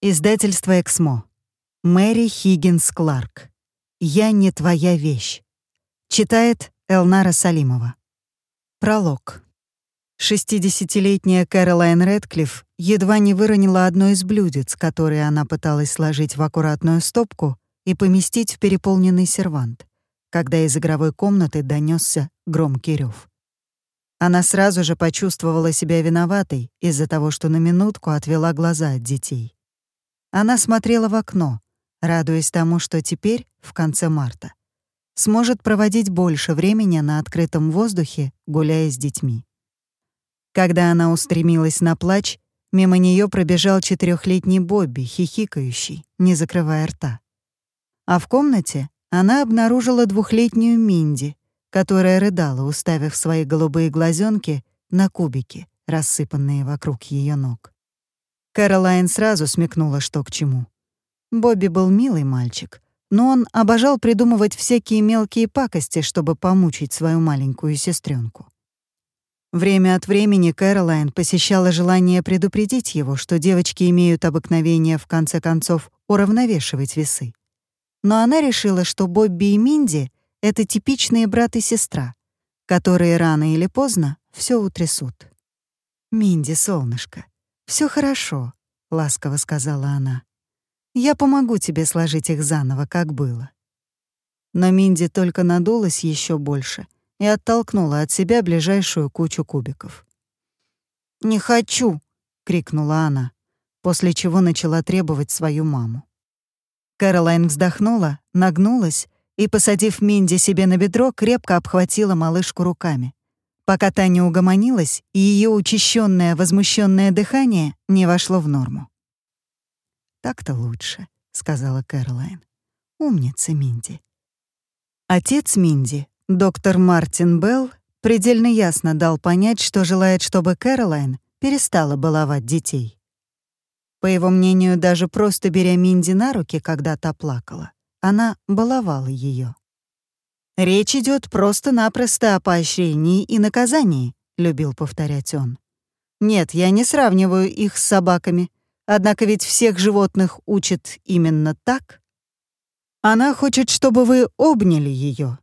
Издательство «Эксмо». Мэри Хиггинс Кларк. «Я не твоя вещь». Читает Элнара Салимова. Пролог. Шестидесятилетняя Кэролайн Рэдклифф едва не выронила одно из блюдец, которые она пыталась сложить в аккуратную стопку и поместить в переполненный сервант, когда из игровой комнаты донесся громкий рев. Она сразу же почувствовала себя виноватой из-за того, что на минутку отвела глаза от детей. Она смотрела в окно, радуясь тому, что теперь, в конце марта, сможет проводить больше времени на открытом воздухе, гуляя с детьми. Когда она устремилась на плач, мимо нее пробежал четырехлетний Бобби, хихикающий, не закрывая рта. А в комнате она обнаружила двухлетнюю Минди, которая рыдала, уставив свои голубые глазенки на кубики, рассыпанные вокруг ее ног. Кэролайн сразу смекнула, что к чему. Бобби был милый мальчик, но он обожал придумывать всякие мелкие пакости, чтобы помучить свою маленькую сестренку. Время от времени Кэролайн посещала желание предупредить его, что девочки имеют обыкновение в конце концов уравновешивать весы. Но она решила, что Бобби и Минди — это типичные брат и сестра, которые рано или поздно все утрясут. «Минди, солнышко, все хорошо», — ласково сказала она. «Я помогу тебе сложить их заново, как было». Но Минди только надулась еще больше и оттолкнула от себя ближайшую кучу кубиков. «Не хочу!» — крикнула она, после чего начала требовать свою маму. Кэролайн вздохнула, нагнулась и, посадив Минди себе на бедро, крепко обхватила малышку руками пока та не угомонилась, и ее учащенное возмущенное дыхание не вошло в норму. «Так-то лучше», — сказала Кэролайн. «Умница, Минди». Отец Минди, доктор Мартин Белл, предельно ясно дал понять, что желает, чтобы Кэролайн перестала баловать детей. По его мнению, даже просто беря Минди на руки, когда та плакала, она баловала ее. «Речь идет просто-напросто о поощрении и наказании», — любил повторять он. «Нет, я не сравниваю их с собаками, однако ведь всех животных учат именно так. Она хочет, чтобы вы обняли ее.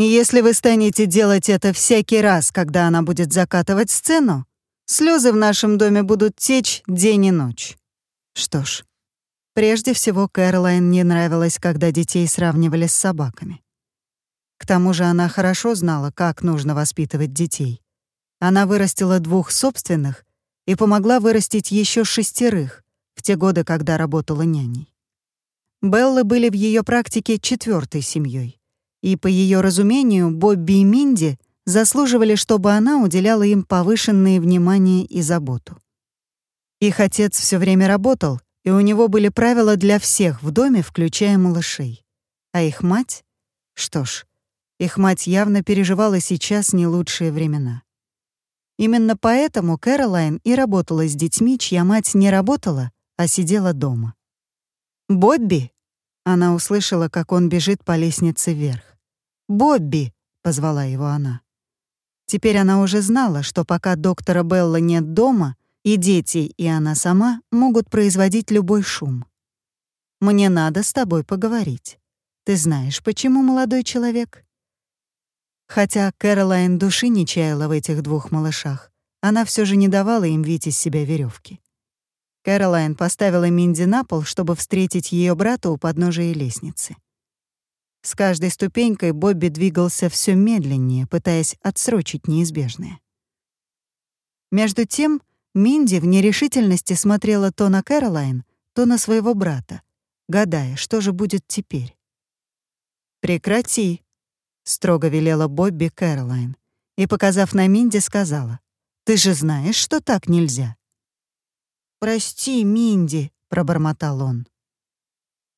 И если вы станете делать это всякий раз, когда она будет закатывать сцену, слезы в нашем доме будут течь день и ночь». Что ж, прежде всего Кэролайн не нравилось, когда детей сравнивали с собаками. К тому же она хорошо знала, как нужно воспитывать детей. Она вырастила двух собственных и помогла вырастить еще шестерых в те годы, когда работала няней. Беллы были в ее практике четвертой семьей, и, по ее разумению, Бобби и Минди заслуживали, чтобы она уделяла им повышенное внимание и заботу. Их отец все время работал, и у него были правила для всех в доме, включая малышей. А их мать? Что ж, их мать явно переживала сейчас не лучшие времена. Именно поэтому Кэролайн и работала с детьми, чья мать не работала, а сидела дома. «Бобби!» — она услышала, как он бежит по лестнице вверх. «Бобби!» — позвала его она. Теперь она уже знала, что пока доктора Белла нет дома, и дети, и она сама могут производить любой шум. «Мне надо с тобой поговорить. Ты знаешь, почему, молодой человек?» Хотя Кэролайн души не чаяла в этих двух малышах, она все же не давала им видеть из себя веревки. Кэролайн поставила Минди на пол, чтобы встретить ее брата у подножия лестницы. С каждой ступенькой Бобби двигался все медленнее, пытаясь отсрочить неизбежное. Между тем, Минди в нерешительности смотрела то на Кэролайн, то на своего брата, гадая, что же будет теперь. «Прекрати», строго велела Бобби Кэролайн и, показав на Минди, сказала, «Ты же знаешь, что так нельзя». «Прости, Минди», — пробормотал он.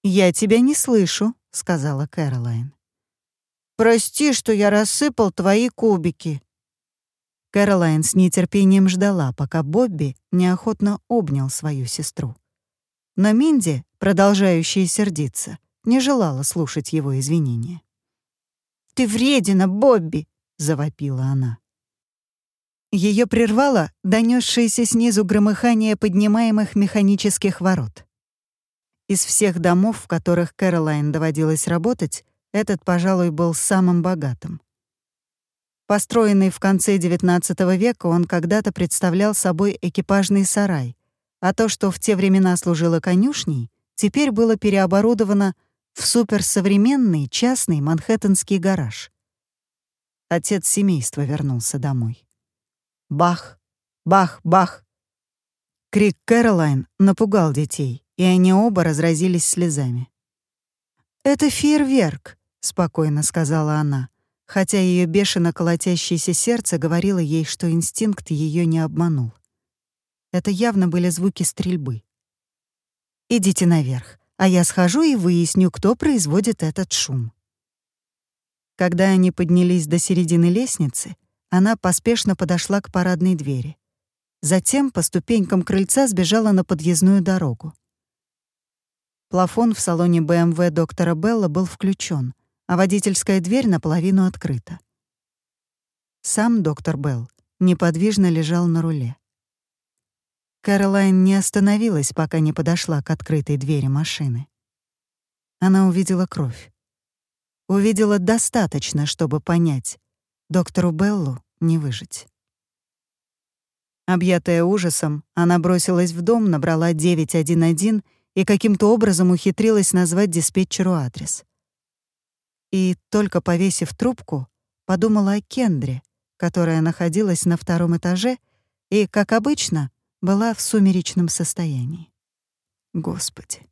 «Я тебя не слышу», — сказала Кэролайн. «Прости, что я рассыпал твои кубики». Кэролайн с нетерпением ждала, пока Бобби неохотно обнял свою сестру. Но Минди, продолжающая сердиться, не желала слушать его извинения. «Ты вредина, Бобби!» — завопила она. Ее прервало донесшееся снизу громыхание поднимаемых механических ворот. Из всех домов, в которых Кэролайн доводилось работать, этот, пожалуй, был самым богатым. Построенный в конце XIX века, он когда-то представлял собой экипажный сарай, а то, что в те времена служило конюшней, теперь было переоборудовано в суперсовременный частный манхэттенский гараж. Отец семейства вернулся домой. Бах, бах, бах. Крик Кэролайн напугал детей, и они оба разразились слезами. «Это фейерверк», — спокойно сказала она, хотя ее бешено колотящееся сердце говорило ей, что инстинкт ее не обманул. Это явно были звуки стрельбы. «Идите наверх, а я схожу и выясню, кто производит этот шум». Когда они поднялись до середины лестницы, она поспешно подошла к парадной двери. Затем по ступенькам крыльца сбежала на подъездную дорогу. Плафон в салоне БМВ доктора Белла был включен, а водительская дверь наполовину открыта. Сам доктор Белл неподвижно лежал на руле. Кэролайн не остановилась, пока не подошла к открытой двери машины. Она увидела кровь. Увидела достаточно, чтобы понять, доктору Беллу не выжить. Объятая ужасом, она бросилась в дом, набрала 911 и каким-то образом ухитрилась назвать диспетчеру адрес. И, только повесив трубку, подумала о Кендре, которая находилась на втором этаже и, как обычно, была в сумеречном состоянии. Господи,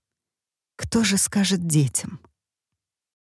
кто же скажет детям?